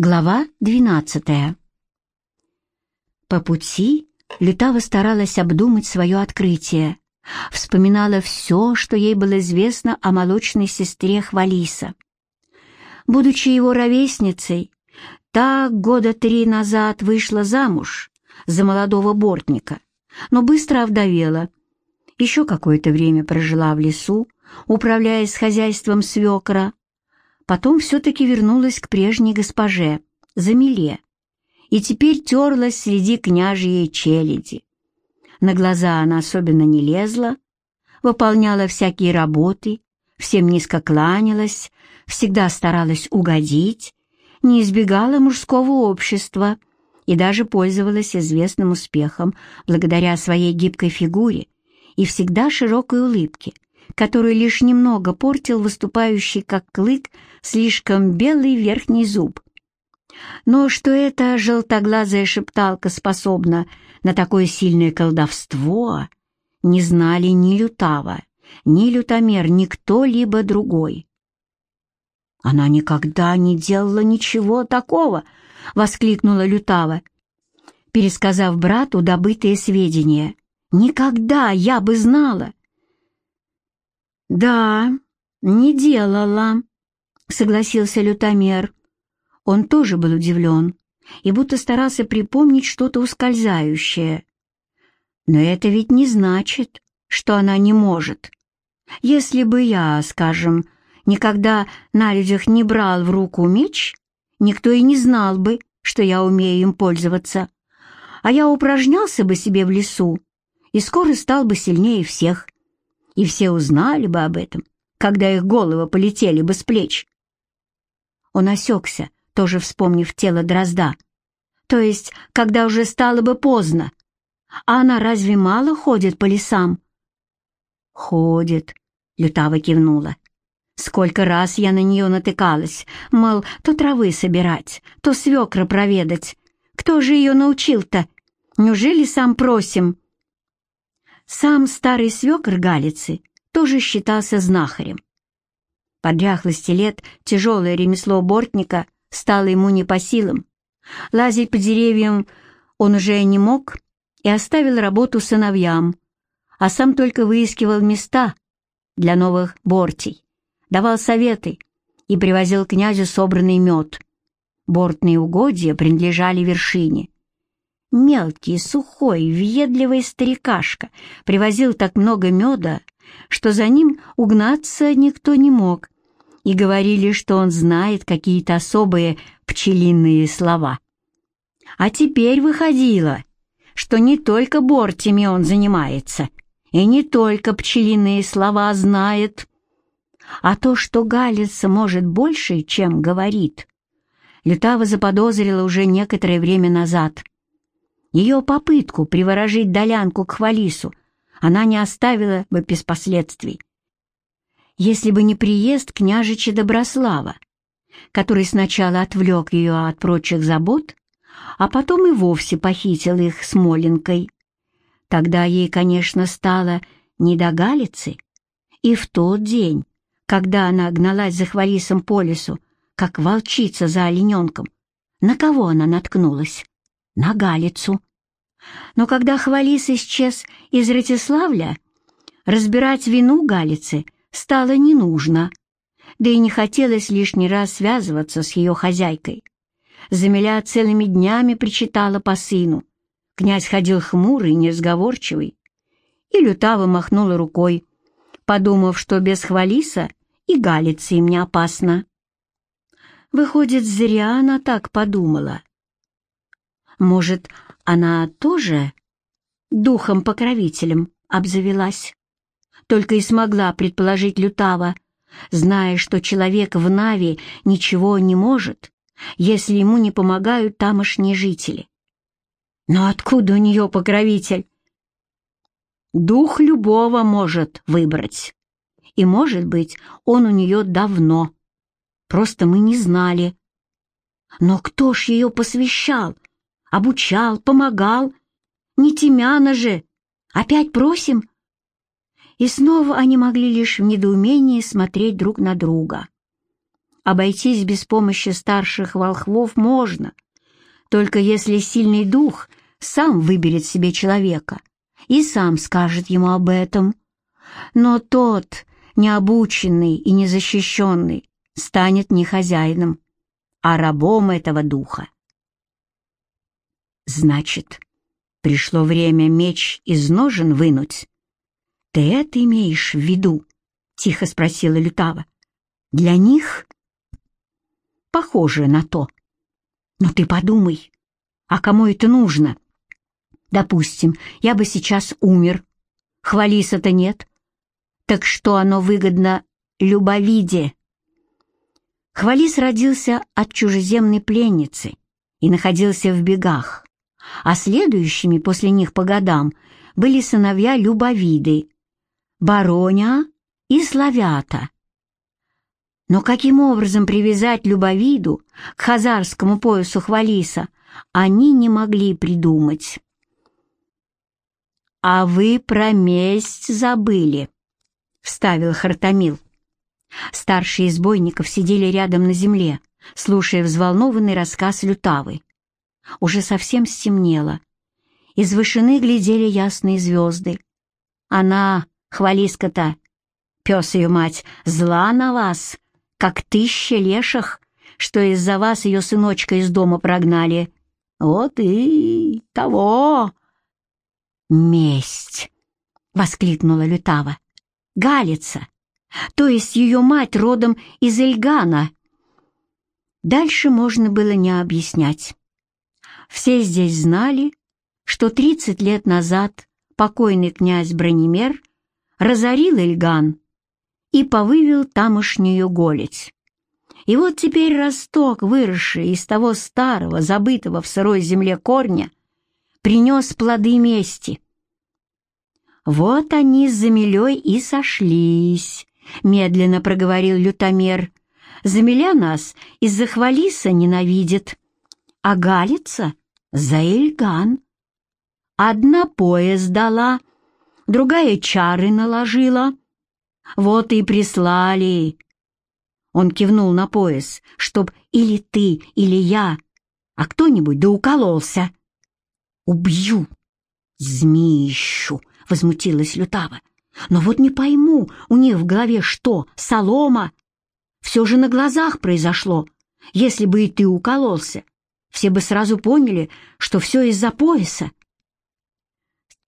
Глава двенадцатая. По пути Лютава старалась обдумать свое открытие, вспоминала все, что ей было известно о молочной сестре Хвалиса. Будучи его ровесницей, та года три назад вышла замуж за молодого бортника, но быстро овдовела. Еще какое-то время прожила в лесу, управляясь хозяйством свекра, Потом все-таки вернулась к прежней госпоже, Замиле, и теперь терлась среди княжьей челяди. На глаза она особенно не лезла, выполняла всякие работы, всем низко кланялась, всегда старалась угодить, не избегала мужского общества и даже пользовалась известным успехом благодаря своей гибкой фигуре и всегда широкой улыбке — который лишь немного портил выступающий как клык слишком белый верхний зуб. Но что эта желтоглазая шепталка способна на такое сильное колдовство, не знали ни Лютава, ни Лютомер, ни кто-либо другой. «Она никогда не делала ничего такого!» — воскликнула Лютава, пересказав брату добытые сведения. «Никогда я бы знала!» «Да, не делала», — согласился лютомер. Он тоже был удивлен и будто старался припомнить что-то ускользающее. «Но это ведь не значит, что она не может. Если бы я, скажем, никогда на людях не брал в руку меч, никто и не знал бы, что я умею им пользоваться, а я упражнялся бы себе в лесу и скоро стал бы сильнее всех» и все узнали бы об этом, когда их головы полетели бы с плеч. Он осекся, тоже вспомнив тело дрозда. То есть, когда уже стало бы поздно. А она разве мало ходит по лесам? «Ходит», — Лютава кивнула. «Сколько раз я на нее натыкалась, мол, то травы собирать, то свекра проведать. Кто же ее научил-то? Неужели сам просим?» Сам старый свекр Галицы тоже считался знахарем. По дряхлости лет тяжелое ремесло бортника стало ему не по силам. Лазить по деревьям он уже не мог и оставил работу сыновьям, а сам только выискивал места для новых бортей, давал советы и привозил князю собранный мед. Бортные угодья принадлежали вершине, Мелкий, сухой, въедливый старикашка привозил так много меда, что за ним угнаться никто не мог, и говорили, что он знает какие-то особые пчелиные слова. А теперь выходило, что не только бортями он занимается, и не только пчелиные слова знает, а то, что Галица может больше, чем говорит. Лютава заподозрила уже некоторое время назад — ее попытку приворожить Долянку к Хвалису она не оставила бы без последствий. Если бы не приезд княжича Доброслава, который сначала отвлек ее от прочих забот, а потом и вовсе похитил их с Моленкой, тогда ей, конечно, стало не до Галицы, и в тот день, когда она гналась за Хвалисом по лесу, как волчица за олененком, на кого она наткнулась? На Галицу. Но когда Хвалис исчез из Ратиславля, разбирать вину Галицы стало не нужно, да и не хотелось лишний раз связываться с ее хозяйкой. Замиля целыми днями причитала по сыну. Князь ходил хмурый, неразговорчивый. И Лютава махнула рукой, подумав, что без Хвалиса и Галицы им не опасно. Выходит, зря она так подумала. Может, она тоже духом-покровителем обзавелась? Только и смогла предположить Лютава, зная, что человек в Нави ничего не может, если ему не помогают тамошние жители. Но откуда у нее покровитель? Дух любого может выбрать. И, может быть, он у нее давно. Просто мы не знали. Но кто ж ее посвящал? Обучал, помогал. Не Тимяна же. Опять просим?» И снова они могли лишь в недоумении смотреть друг на друга. обойтись без помощи старших волхвов можно, только если сильный дух сам выберет себе человека и сам скажет ему об этом. Но тот, необученный и незащищенный, станет не хозяином, а рабом этого духа. Значит, пришло время меч из ножен вынуть? Ты это имеешь в виду? Тихо спросила Лютава. Для них? Похоже на то. Но ты подумай, а кому это нужно? Допустим, я бы сейчас умер. Хвалиса-то нет. Так что оно выгодно любовиде? Хвалис родился от чужеземной пленницы и находился в бегах, а следующими после них по годам были сыновья Любовиды, Бароня и Славята. Но каким образом привязать Любовиду к хазарскому поясу Хвалиса, они не могли придумать. «А вы про месть забыли», — вставил Хартамил. Старшие из бойников сидели рядом на земле, слушая взволнованный рассказ Лютавы. Уже совсем стемнело. Из вышины глядели ясные звезды. Она, хвалиска-то, пес ее мать, зла на вас, как тысяча леших, что из-за вас ее сыночка из дома прогнали. Вот и того. «Месть!» — воскликнула Лютава. «Галица! то есть ее мать родом из Эльгана. Дальше можно было не объяснять. Все здесь знали, что 30 лет назад покойный князь Бронемер разорил Эльган и повывел тамошнюю голедь. И вот теперь росток, выросший из того старого, забытого в сырой земле корня, принес плоды мести. Вот они с Замилей и сошлись, — медленно проговорил лютомер. «Замиля нас из-за хвалиса ненавидит, а галица за Эльган. Одна пояс дала, другая чары наложила. Вот и прислали». Он кивнул на пояс, чтоб или ты, или я, а кто-нибудь да укололся. «Убью! Змеищу!» — возмутилась Лютава. Но вот не пойму, у них в голове что, солома? Все же на глазах произошло. Если бы и ты укололся, все бы сразу поняли, что все из-за пояса.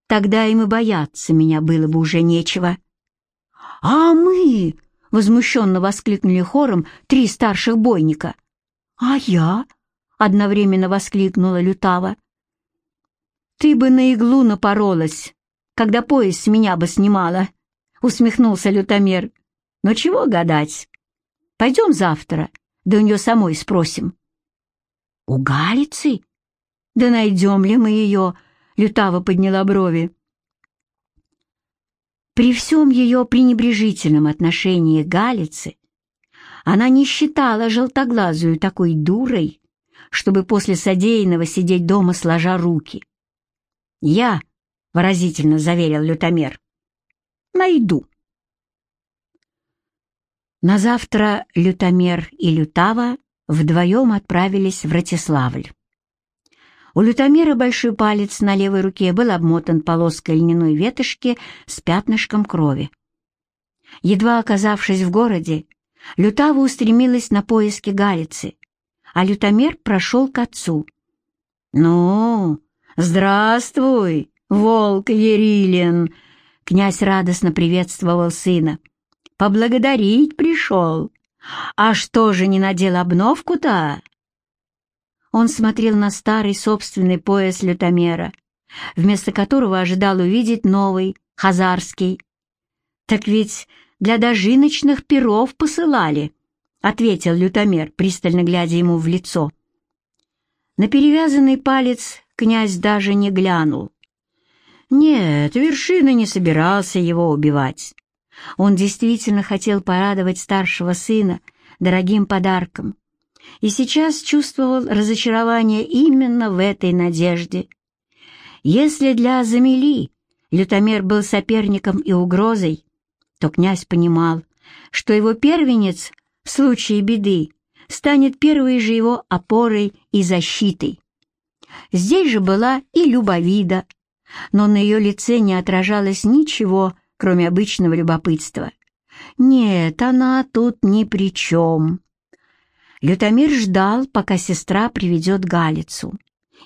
Тогда им и бояться меня было бы уже нечего. «А мы!» — возмущенно воскликнули хором три старших бойника. «А я?» — одновременно воскликнула Лютава. «Ты бы на иглу напоролась, когда пояс с меня бы снимала», — усмехнулся лютомер. «Но чего гадать? Пойдем завтра, да у нее самой спросим». «У Галицы? Да найдем ли мы ее?» — Лютава подняла брови. При всем ее пренебрежительном отношении к Галице она не считала желтоглазую такой дурой, чтобы после содеянного сидеть дома сложа руки. Я — выразительно заверил лютомер. «Найду». На завтра лютомер и лютава вдвоем отправились в Ратиславль. У лютомера большой палец на левой руке был обмотан полоской льняной ветошки с пятнышком крови. Едва оказавшись в городе, Лютава устремилась на поиски Галицы, а лютомер прошел к отцу. «Ну, здравствуй!» «Волк Ерилин!» — князь радостно приветствовал сына. «Поблагодарить пришел. А что же не надел обновку-то?» Он смотрел на старый собственный пояс лютомера, вместо которого ожидал увидеть новый, хазарский. «Так ведь для дожиночных перов посылали», — ответил лютомер, пристально глядя ему в лицо. На перевязанный палец князь даже не глянул. Нет, вершина не собирался его убивать. Он действительно хотел порадовать старшего сына дорогим подарком и сейчас чувствовал разочарование именно в этой надежде. Если для Замели лютомер был соперником и угрозой, то князь понимал, что его первенец в случае беды станет первой же его опорой и защитой. Здесь же была и Любовида, но на ее лице не отражалось ничего, кроме обычного любопытства. Нет, она тут ни при чем. Лютомир ждал, пока сестра приведет Галицу.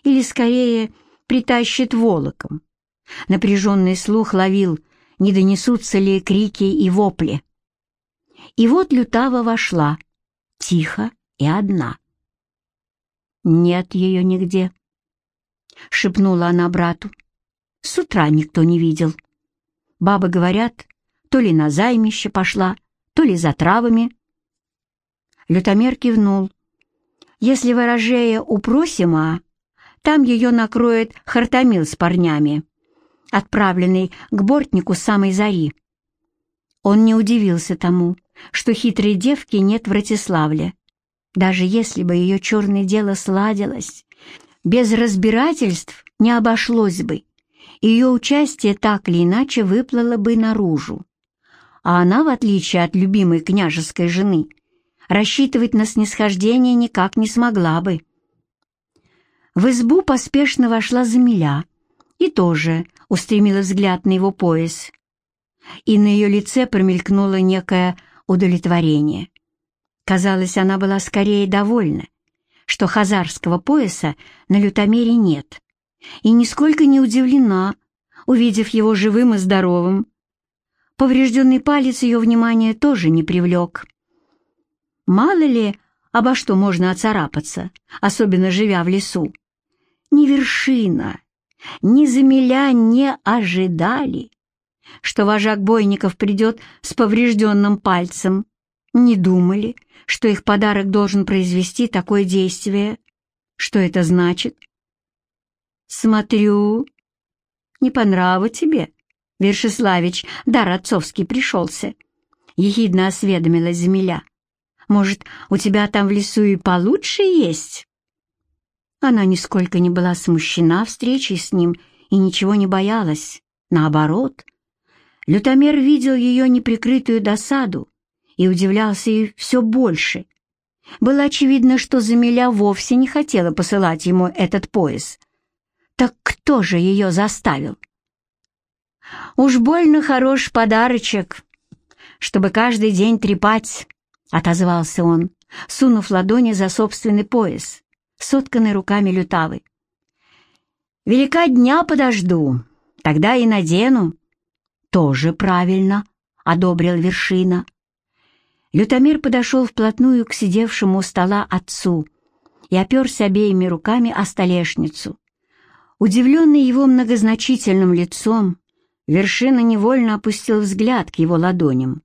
Или, скорее, притащит волоком. Напряженный слух ловил, не донесутся ли крики и вопли. И вот Лютава вошла, тихо и одна. «Нет ее нигде», — шепнула она брату. «С утра никто не видел. Бабы говорят, то ли на займище пошла, то ли за травами». Лютомер кивнул. «Если ворожея упросим, а там ее накроет Хартамил с парнями, отправленный к бортнику самой зари». Он не удивился тому, что хитрой девки нет в Ратиславле. Даже если бы ее черное дело сладилось, без разбирательств не обошлось бы. Ее участие так или иначе выплыло бы наружу. А она, в отличие от любимой княжеской жены, рассчитывать на снисхождение никак не смогла бы. В избу поспешно вошла Замиля и тоже устремила взгляд на его пояс. И на ее лице промелькнуло некое удовлетворение. Казалось, она была скорее довольна, что хазарского пояса на лютомере нет, и нисколько не удивлена, увидев его живым и здоровым. Поврежденный палец ее внимания тоже не привлек. Мало ли, обо что можно оцарапаться, особенно живя в лесу. Ни вершина, ни замеля не ожидали, что вожак бойников придет с поврежденным пальцем. Не думали, что их подарок должен произвести такое действие. Что это значит? Смотрю, не по нраву тебе, Вершиславич, дар отцовский пришелся. Ехидно осведомилась Земля. Может, у тебя там в лесу и получше есть? Она нисколько не была смущена встречей с ним и ничего не боялась. Наоборот, Лютомер видел ее неприкрытую досаду и удивлялся ей все больше. Было очевидно, что Замиля вовсе не хотела посылать ему этот пояс. Так кто же ее заставил? «Уж больно хорош подарочек, чтобы каждый день трепать», — отозвался он, сунув ладони за собственный пояс, сотканный руками лютавы. «Велика дня подожду, тогда и надену». «Тоже правильно», — одобрил вершина. Лютомир подошел вплотную к сидевшему у стола отцу и оперся обеими руками о столешницу. Удивленный его многозначительным лицом, вершина невольно опустил взгляд к его ладоням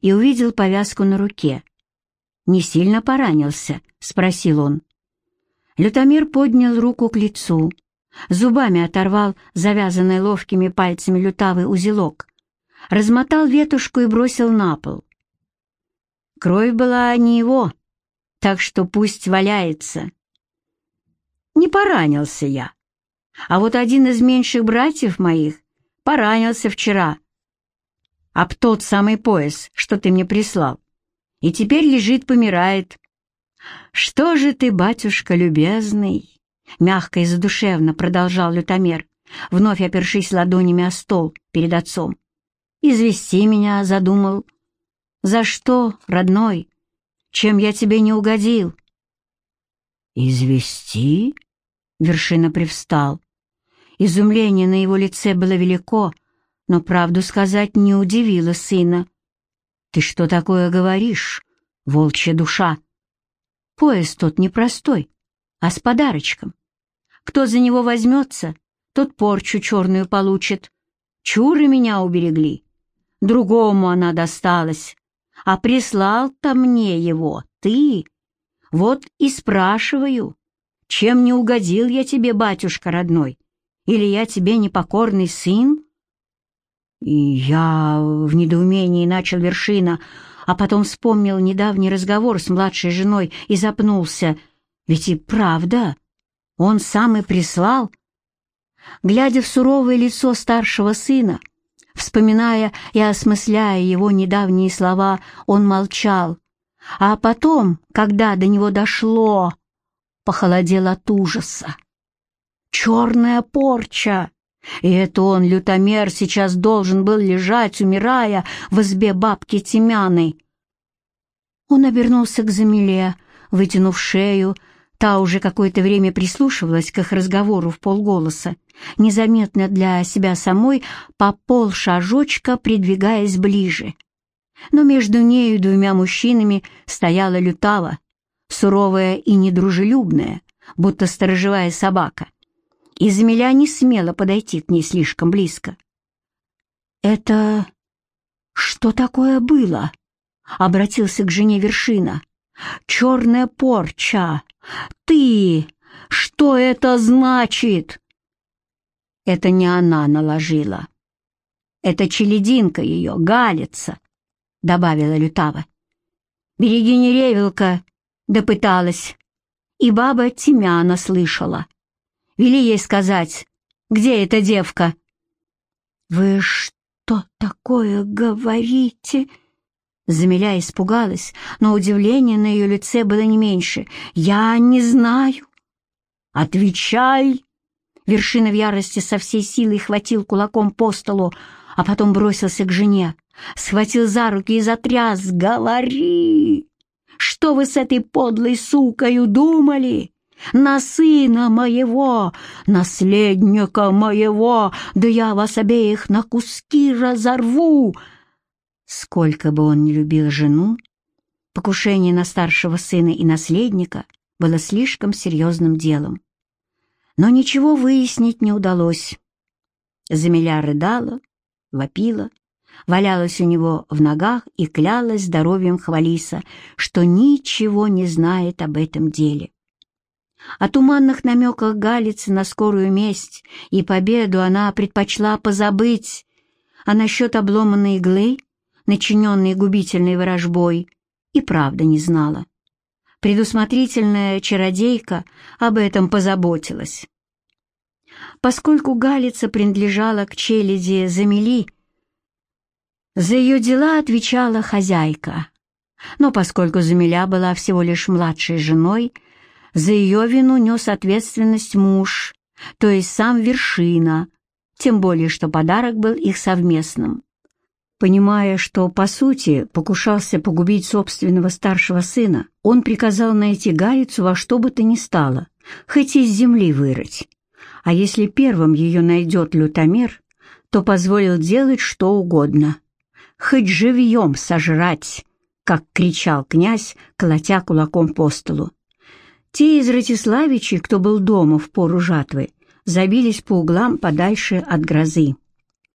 и увидел повязку на руке. «Не сильно поранился?» — спросил он. Лютомир поднял руку к лицу, зубами оторвал завязанный ловкими пальцами лютавый узелок размотал ветушку и бросил на пол. Кровь была не его, так что пусть валяется. Не поранился я, а вот один из меньших братьев моих поранился вчера, об тот самый пояс, что ты мне прислал, и теперь лежит, помирает. Что же ты, батюшка любезный, мягко и задушевно продолжал лютомер, вновь опершись ладонями о стол перед отцом. Извести меня задумал. За что, родной? Чем я тебе не угодил? Извести? Вершина привстал. Изумление на его лице было велико, но правду сказать не удивило сына. «Ты что такое говоришь, волчья душа? Поезд тот непростой, а с подарочком. Кто за него возьмется, тот порчу черную получит. Чуры меня уберегли другому она досталась, а прислал-то мне его ты. Вот и спрашиваю, чем не угодил я тебе, батюшка родной, или я тебе непокорный сын?» И я в недоумении начал вершина, а потом вспомнил недавний разговор с младшей женой и запнулся. Ведь и правда, он сам и прислал. Глядя в суровое лицо старшего сына, Вспоминая и осмысляя его недавние слова, он молчал, а потом, когда до него дошло, похолодел от ужаса. Черная порча! И это он, лютомер, сейчас должен был лежать, умирая в избе бабки Тимяны. Он обернулся к Замиле, вытянув шею, Та уже какое-то время прислушивалась к их разговору в полголоса, незаметно для себя самой по полшажочка придвигаясь ближе. Но между нею и двумя мужчинами стояла лютава, суровая и недружелюбная, будто сторожевая собака. И Замиля не смела подойти к ней слишком близко. «Это что такое было?» — обратился к жене вершина. «Черная порча! Ты! Что это значит?» Это не она наложила. Это челединка ее, галица, — добавила Лютава. Берегиня Ревелка допыталась, и баба Тимяна слышала. Вели ей сказать, где эта девка. «Вы что такое говорите?» Замиля испугалась, но удивление на ее лице было не меньше. «Я не знаю». «Отвечай!» Вершина в ярости со всей силой хватил кулаком по столу, а потом бросился к жене, схватил за руки и затряс. «Говори! Что вы с этой подлой сукой думали? На сына моего, наследника моего, да я вас обеих на куски разорву!» Сколько бы он ни любил жену, покушение на старшего сына и наследника было слишком серьезным делом. Но ничего выяснить не удалось. Замиля рыдала, вопила, валялась у него в ногах и клялась здоровьем Хвалиса, что ничего не знает об этом деле. О туманных намеках Галицы на скорую месть и победу она предпочла позабыть, а насчет обломанной иглы начиненной губительной ворожбой, и правда не знала. Предусмотрительная чародейка об этом позаботилась. Поскольку Галица принадлежала к челяди Замели, за ее дела отвечала хозяйка. Но поскольку Замиля была всего лишь младшей женой, за ее вину нес ответственность муж, то есть сам Вершина, тем более что подарок был их совместным. Понимая, что, по сути, покушался погубить собственного старшего сына, он приказал найти Галицу во что бы то ни стало, хоть из земли вырыть. А если первым ее найдет лютомер, то позволил делать что угодно. Хоть живьем сожрать, как кричал князь, колотя кулаком по столу. Те из Ратиславичей, кто был дома в пору жатвы, забились по углам подальше от грозы.